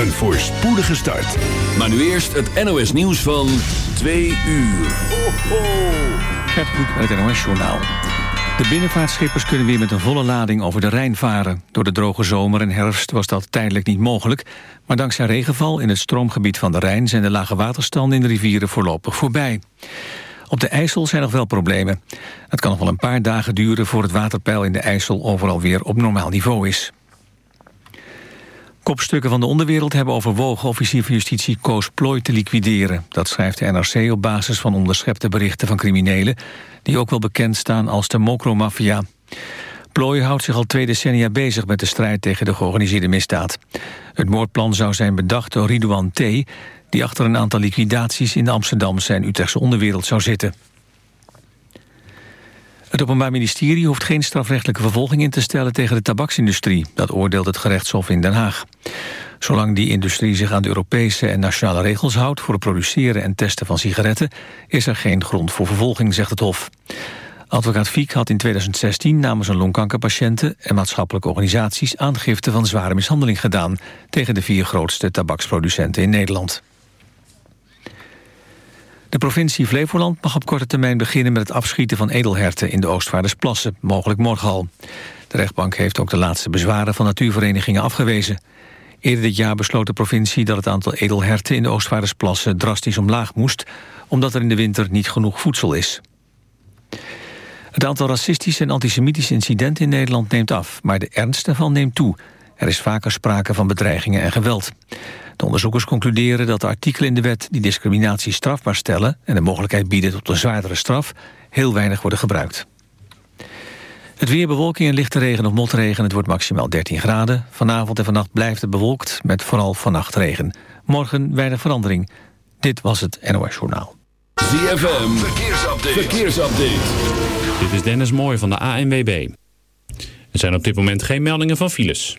Een voorspoedige start. Maar nu eerst het NOS nieuws van 2 uur. Ho, ho. Gert Kluk het NOS Journaal. De binnenvaartschippers kunnen weer met een volle lading over de Rijn varen. Door de droge zomer en herfst was dat tijdelijk niet mogelijk. Maar dankzij regenval in het stroomgebied van de Rijn... zijn de lage waterstanden in de rivieren voorlopig voorbij. Op de IJssel zijn nog wel problemen. Het kan nog wel een paar dagen duren... voor het waterpeil in de IJssel overal weer op normaal niveau is. Kopstukken van de onderwereld hebben overwogen officier van justitie Koos Plooi te liquideren. Dat schrijft de NRC op basis van onderschepte berichten van criminelen... die ook wel bekend staan als de mokromafia. Plooi houdt zich al twee decennia bezig met de strijd tegen de georganiseerde misdaad. Het moordplan zou zijn bedacht door Ridouan T... die achter een aantal liquidaties in de Amsterdamse en Utrechtse onderwereld zou zitten. Het Openbaar Ministerie hoeft geen strafrechtelijke vervolging in te stellen tegen de tabaksindustrie. Dat oordeelt het gerechtshof in Den Haag. Zolang die industrie zich aan de Europese en nationale regels houdt... voor het produceren en testen van sigaretten... is er geen grond voor vervolging, zegt het hof. Advocaat Fiek had in 2016 namens een longkankerpatiënten... en maatschappelijke organisaties aangifte van zware mishandeling gedaan... tegen de vier grootste tabaksproducenten in Nederland. De provincie Flevoland mag op korte termijn beginnen met het afschieten van edelherten in de Oostvaardersplassen, mogelijk morgen al. De rechtbank heeft ook de laatste bezwaren van natuurverenigingen afgewezen. Eerder dit jaar besloot de provincie dat het aantal edelherten in de Oostvaardersplassen drastisch omlaag moest, omdat er in de winter niet genoeg voedsel is. Het aantal racistische en antisemitische incidenten in Nederland neemt af, maar de ernst ervan neemt toe. Er is vaker sprake van bedreigingen en geweld. De onderzoekers concluderen dat de artikelen in de wet die discriminatie strafbaar stellen en de mogelijkheid bieden tot een zwaardere straf heel weinig worden gebruikt. Het weer bewolking en lichte regen of motregen. Het wordt maximaal 13 graden. Vanavond en vannacht blijft het bewolkt met vooral vannacht regen. Morgen weinig verandering. Dit was het NOS Journaal. ZFM, verkeersupdate. verkeersupdate. Dit is Dennis Mooij van de ANWB. Er zijn op dit moment geen meldingen van files.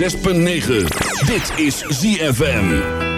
6.9, Dit is ZFM.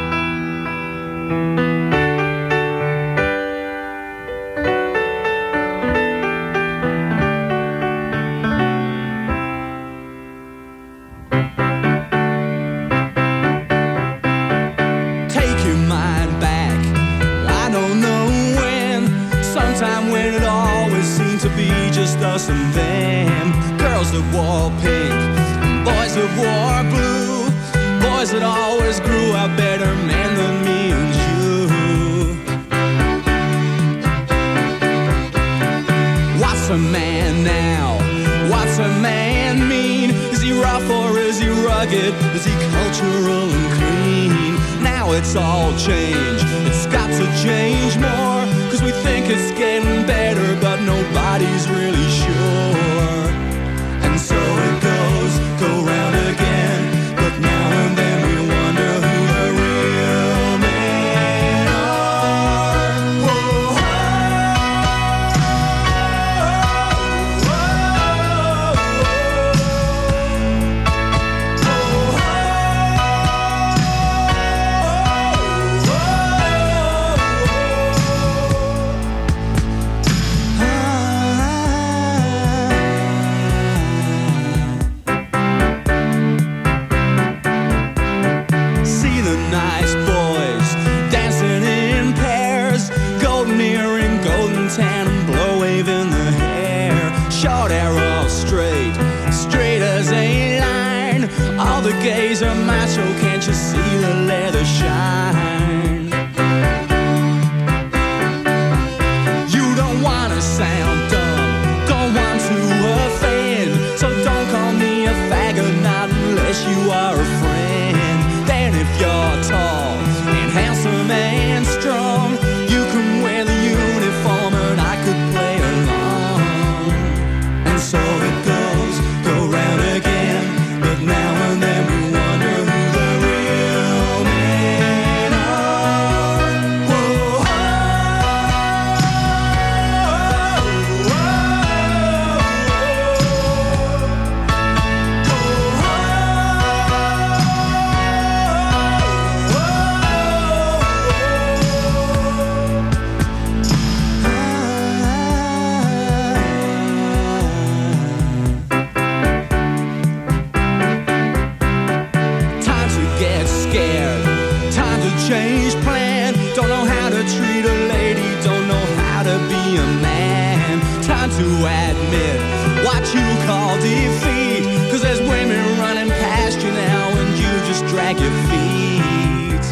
like your feet.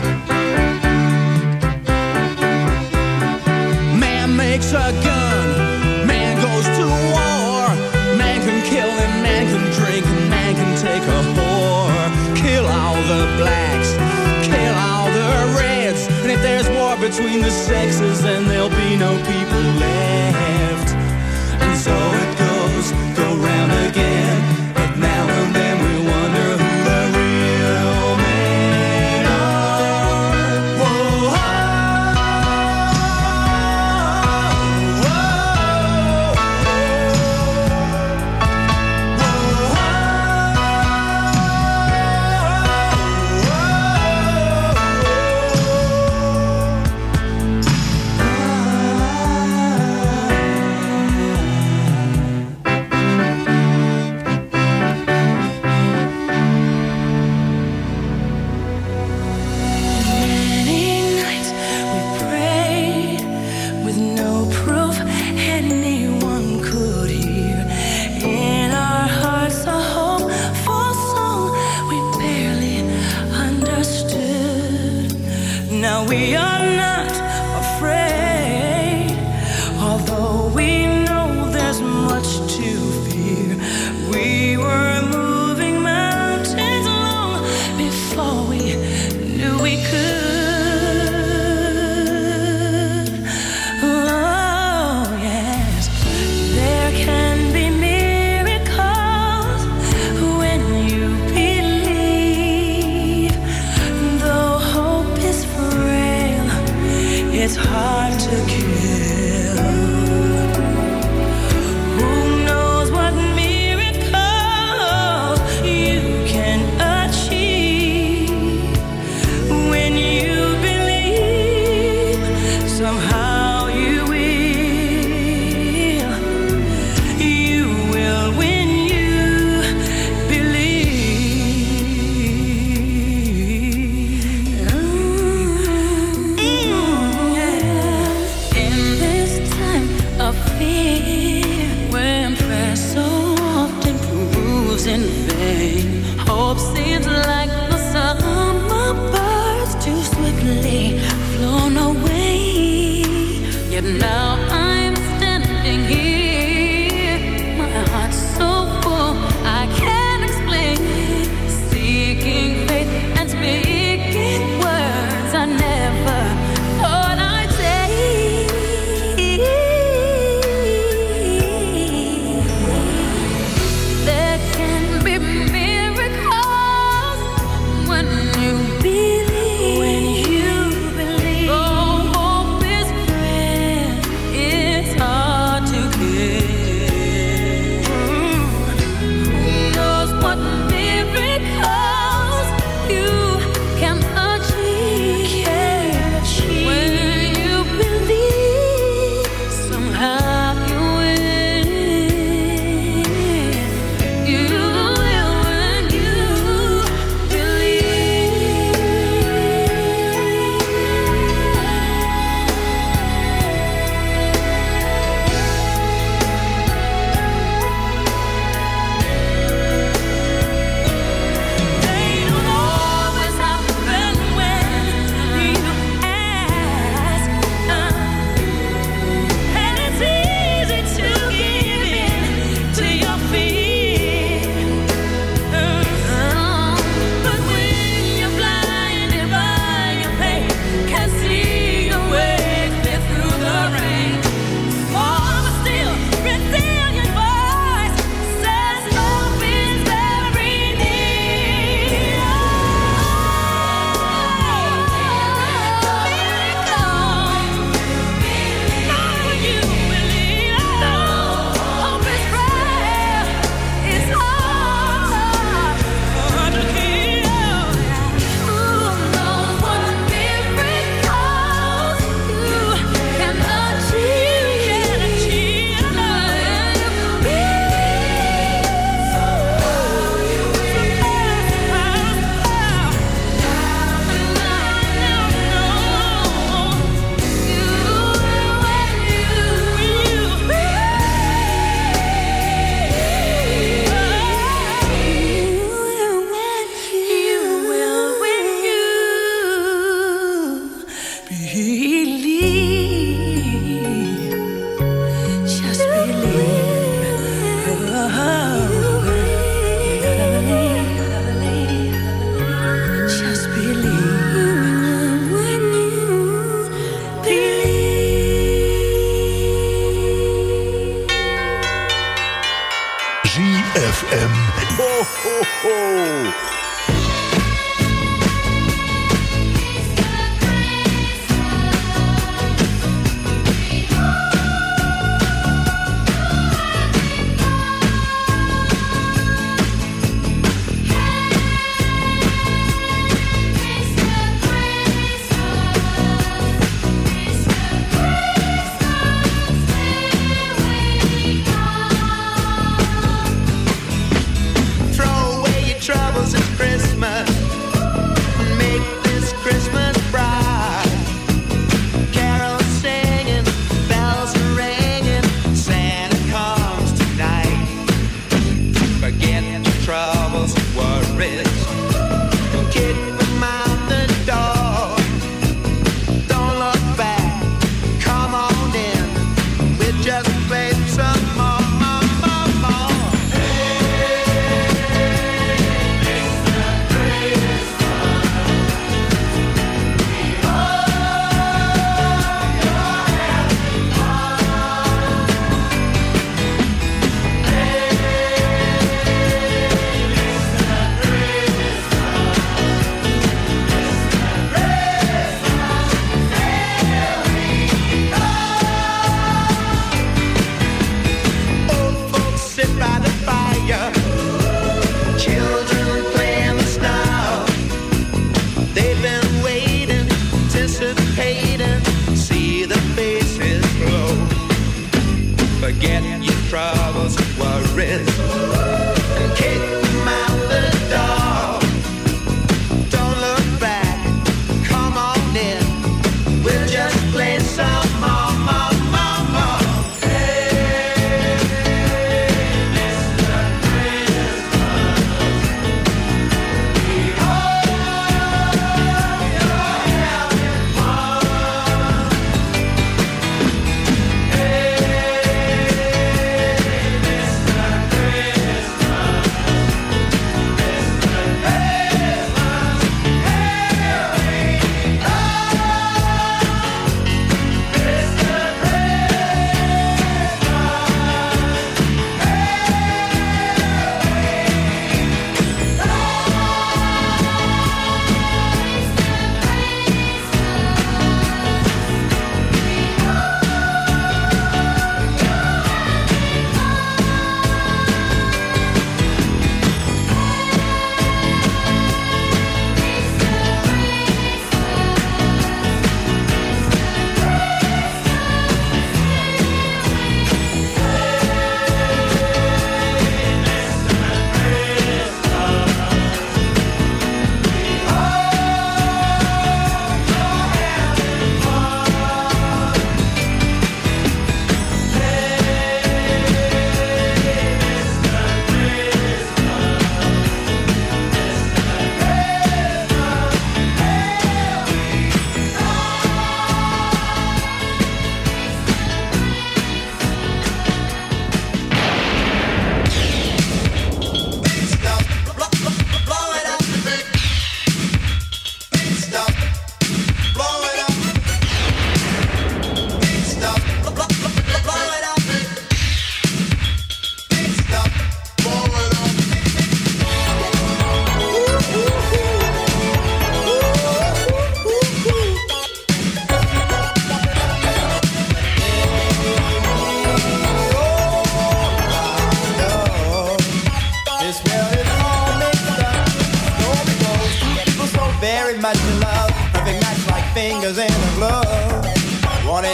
Man makes a gun, man goes to war. Man can kill and man can drink and man can take a whore. Kill all the blacks, kill all the reds. And if there's war between the sexes, then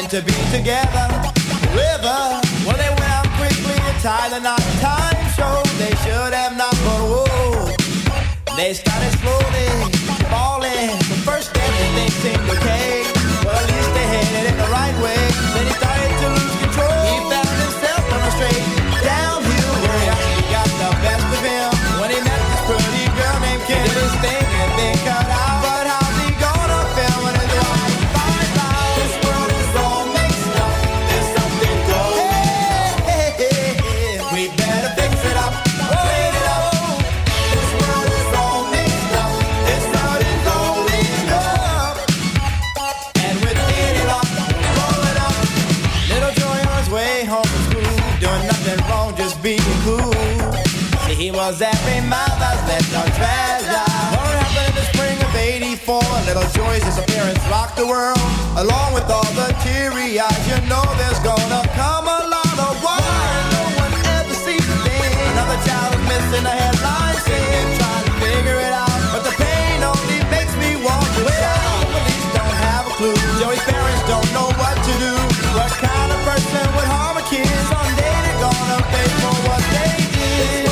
Wanting to be together. River. Well, they went out quickly tie the knot. Time showed they should have not, but whoa. They started slowly falling. The first step, everything seemed okay. '84? Little Joy's disappearance rocked the world, along with all the teary eyes. You know there's gonna come a lot of war. No one ever sees a thing. Another child is missing a headline scene, trying to figure it out, but the pain only makes me want to shout. Police don't have a clue. Joey's parents don't know what to do. What kind of person would harm a kid? Someday they're gonna pay for what they did.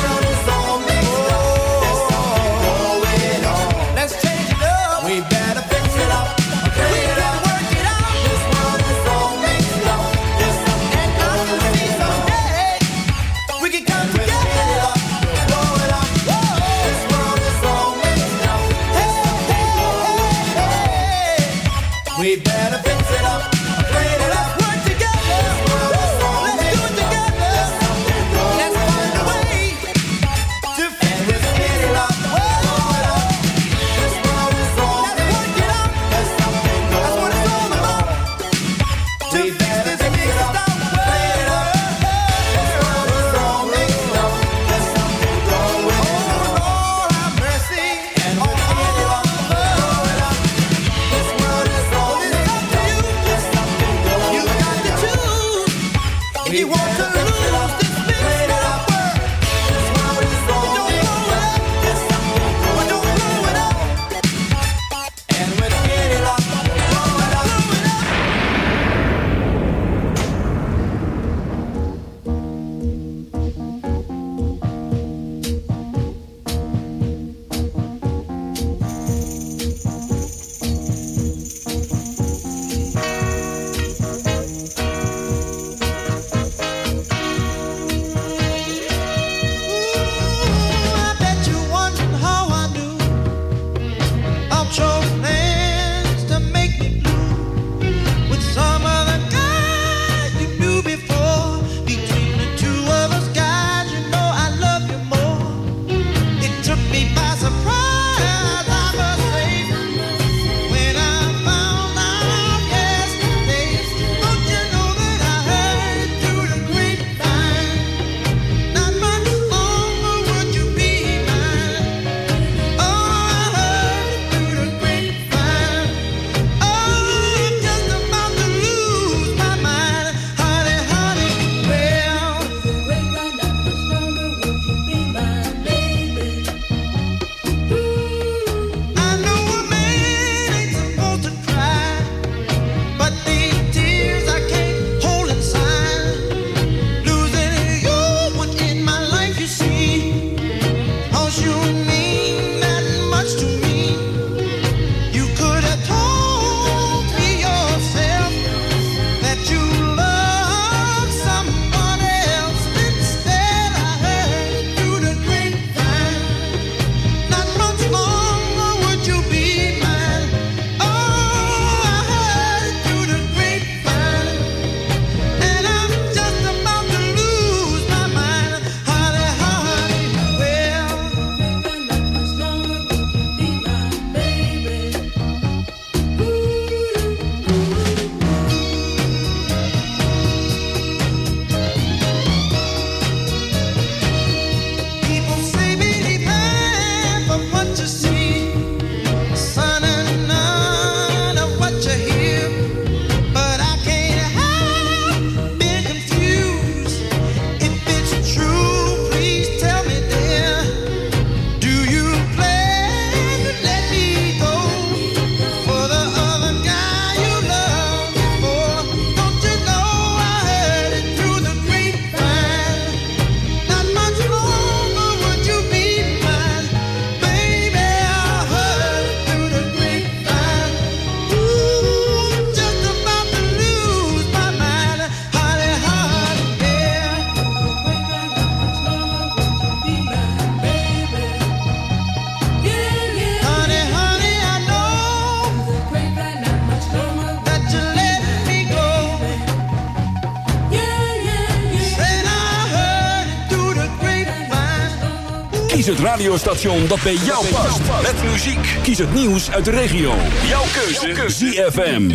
Kies het radiostation dat bij jou past. Met muziek. Kies het nieuws uit de regio. Jouw keuze. ZFM.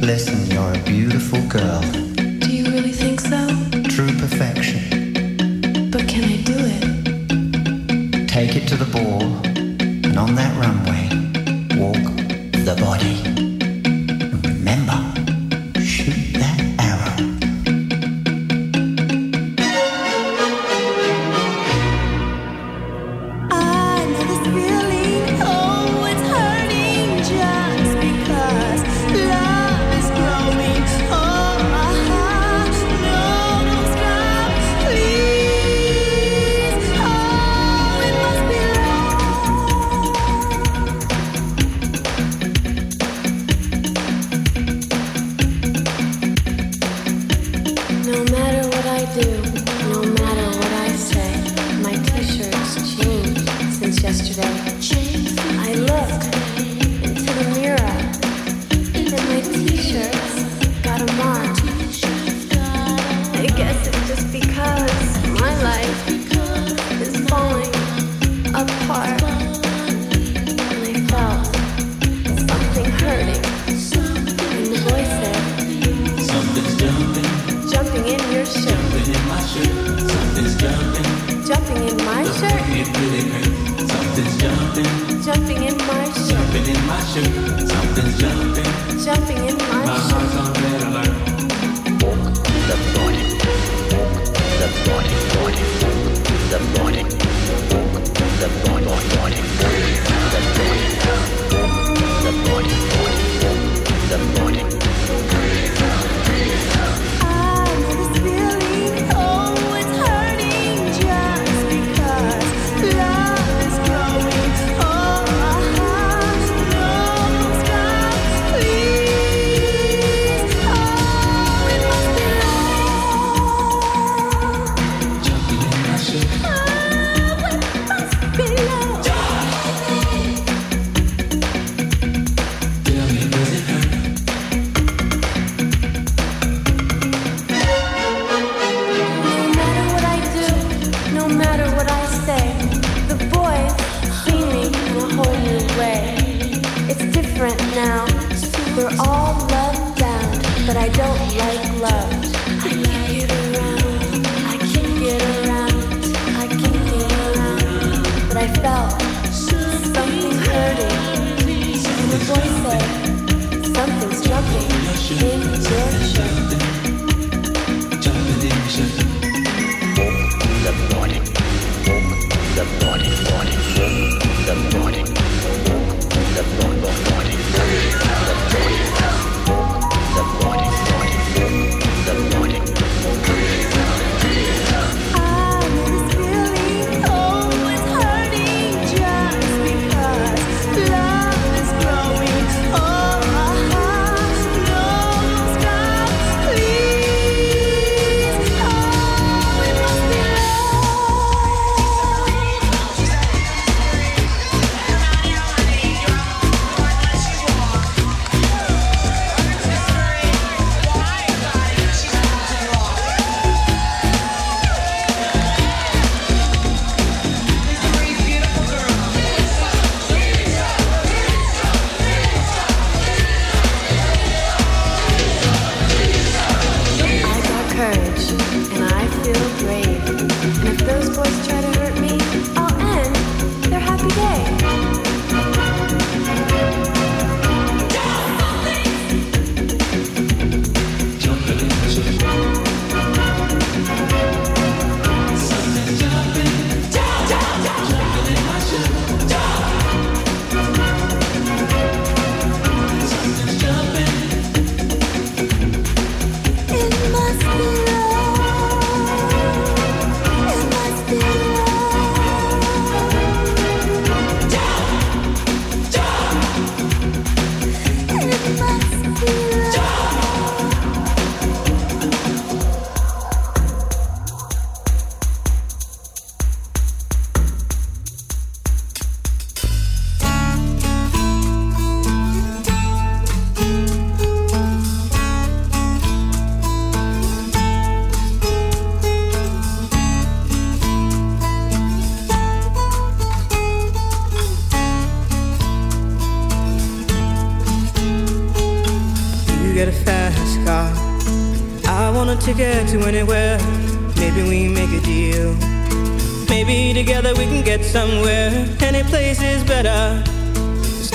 Listen, you're a beautiful girl.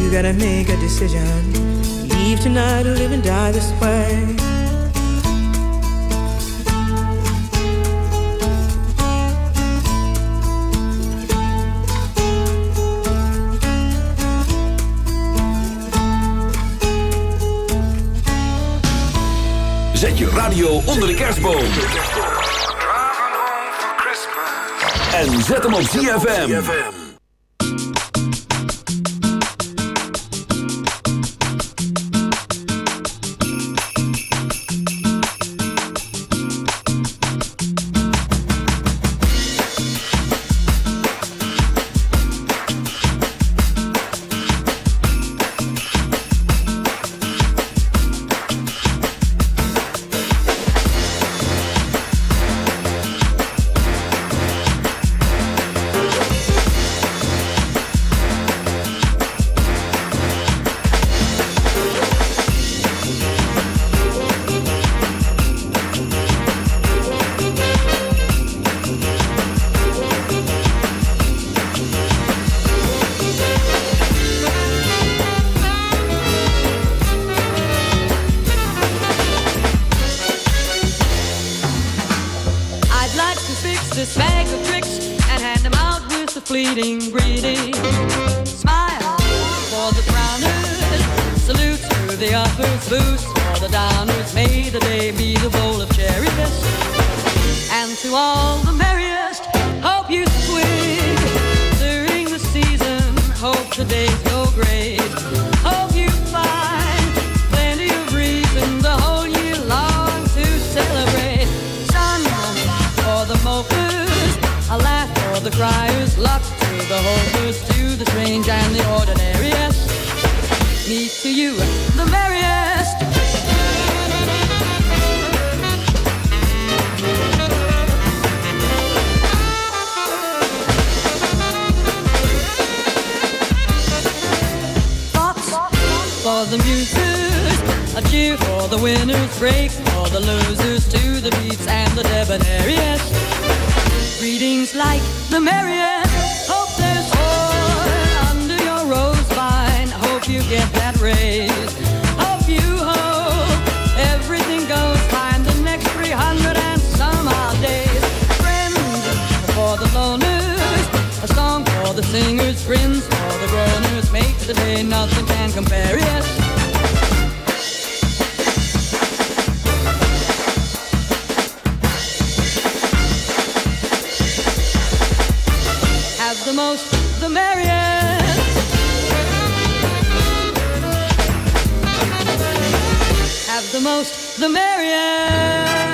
You gotta make a decision. Leave tonight or live and die this way. Zet je radio onder de kerstboom. En zet hem op ZFM. today's the winners break, all the losers to the beats and the debonair. Yes. Greetings like the merriest. Hope there's oil under your rose vine. Hope you get that raise. Hope you hope everything goes fine the next 300 and some odd days. Friends for the loners, a song for the singers. Friends for the groaners. Make the day nothing can compare. Yes. the most, the merriest.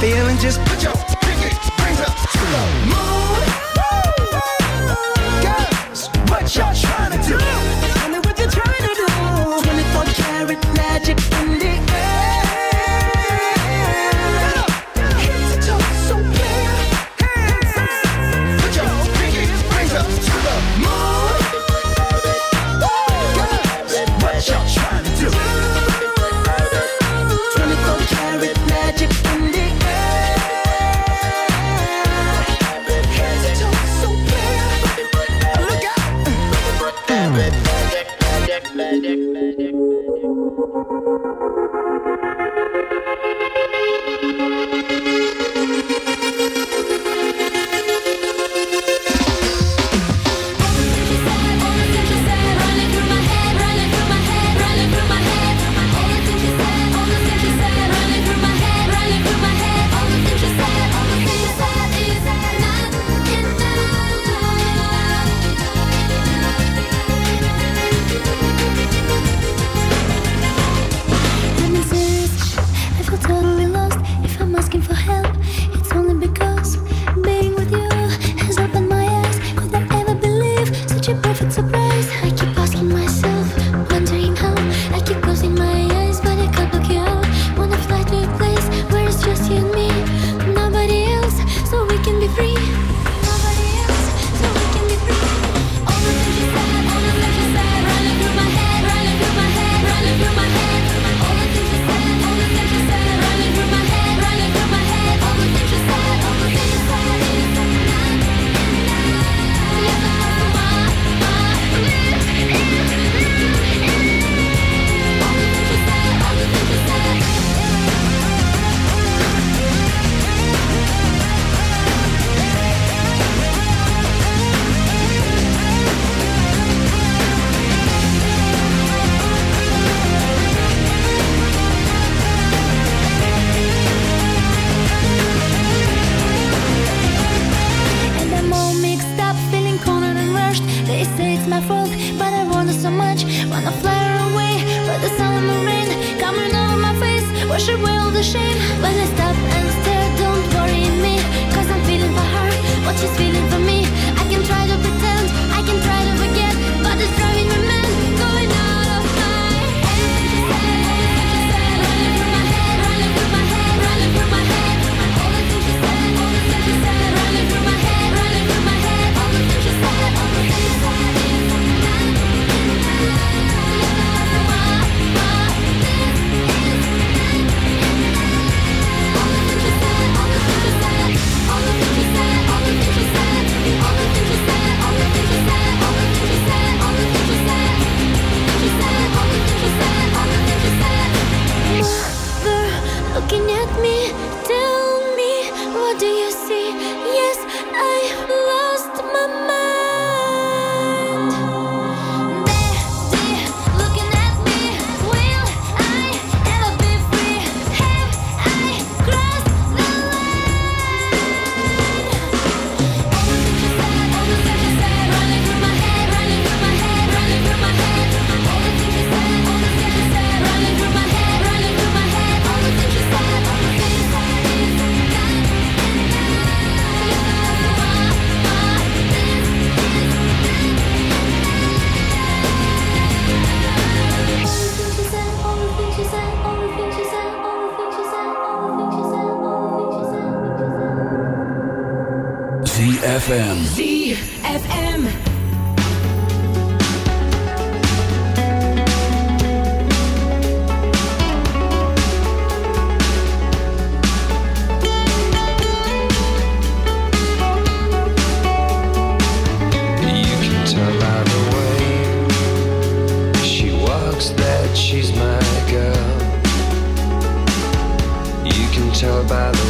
feeling just Benedict, Benedict, Benedict. Tell by the